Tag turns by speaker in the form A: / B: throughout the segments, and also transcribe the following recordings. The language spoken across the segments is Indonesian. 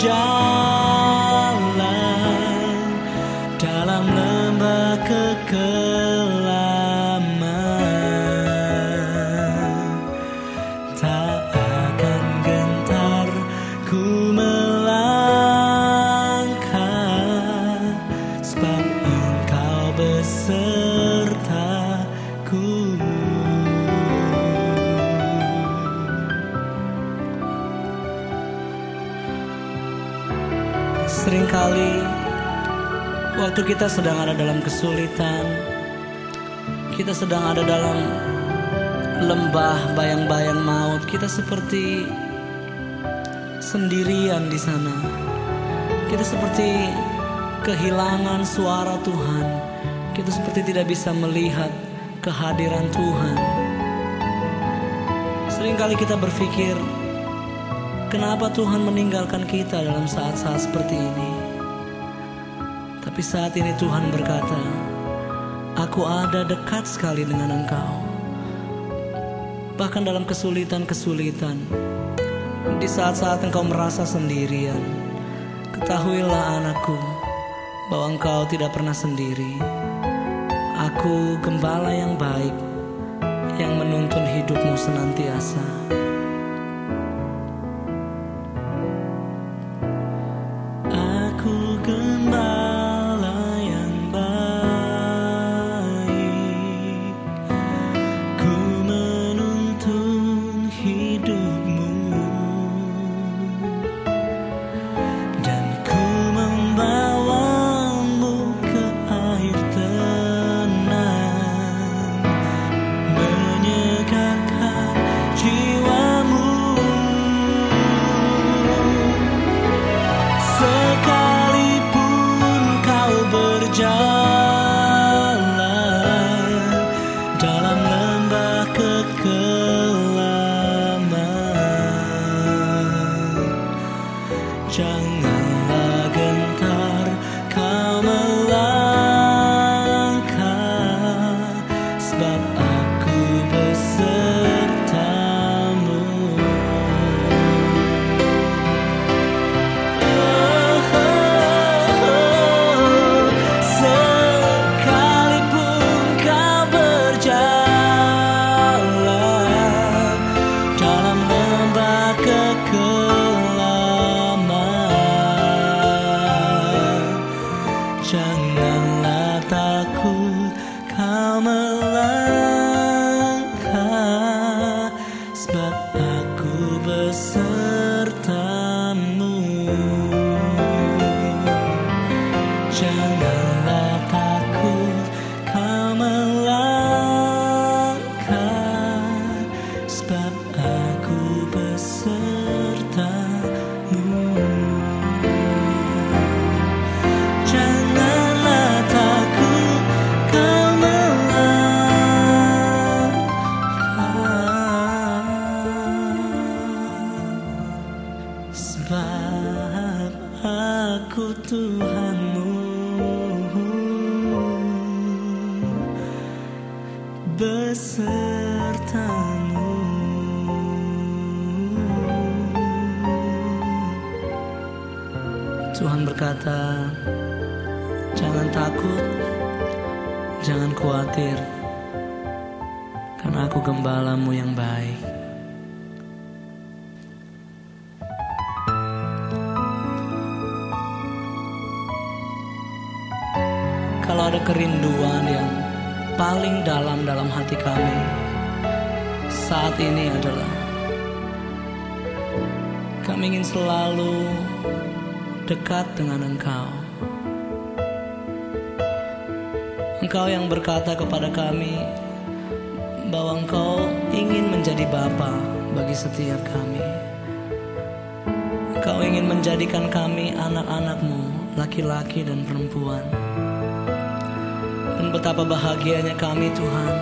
A: job. Seringkali waktu kita sedang ada dalam kesulitan, kita sedang ada dalam lembah bayang-bayang maut, kita seperti sendirian di sana. Kita seperti kehilangan suara Tuhan. Kita seperti tidak bisa melihat kehadiran Tuhan. Seringkali kita berpikir, Kenapa Tuhan meninggalkan kita dalam saat-saat seperti ini? Tapi saat ini Tuhan berkata, Aku ada dekat sekali dengan engkau. Bahkan dalam kesulitan-kesulitan, di saat-saat engkau merasa sendirian, ketahuilah anakku bahwa engkau tidak pernah sendiri. Aku gembala yang baik yang menuntun hidupmu senantiasa. Janganlah takut kau melangkah Sebab aku besertamu. Janganlah takut kau melangkah Sebab aku Tuhanmu Besertamu. Tuhan berkata Jangan takut Jangan khawatir Karena aku gembalamu yang baik. Kalau ada kerinduan yang paling dalam dalam hati kami saat ini adalah kami ingin selalu dekat dengan Engkau. Engkau yang berkata kepada kami bahwa Engkau ingin menjadi Bapa bagi setiap kami. Engkau ingin menjadikan kami anak-anakmu, laki-laki dan perempuan. Betapa bahagianya kami Tuhan.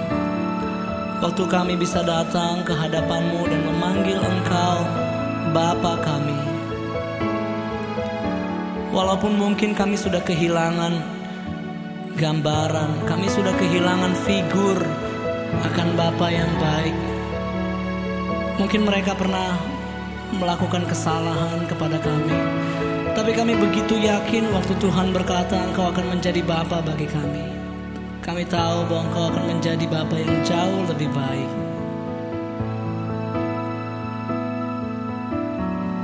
A: Waktu kami bisa datang ke hadapanmu dan memanggil Engkau Bapa kami. Walaupun mungkin kami sudah kehilangan gambaran Kami sudah kehilangan figur akan Bapa yang baik. Mungkin mereka pernah melakukan kesalahan kepada kami. Tapi kami begitu yakin waktu Tuhan berkata Engkau akan menjadi Bapa bagi kami. Kami tahu bahwa Engkau akan menjadi Bapa yang jauh lebih baik.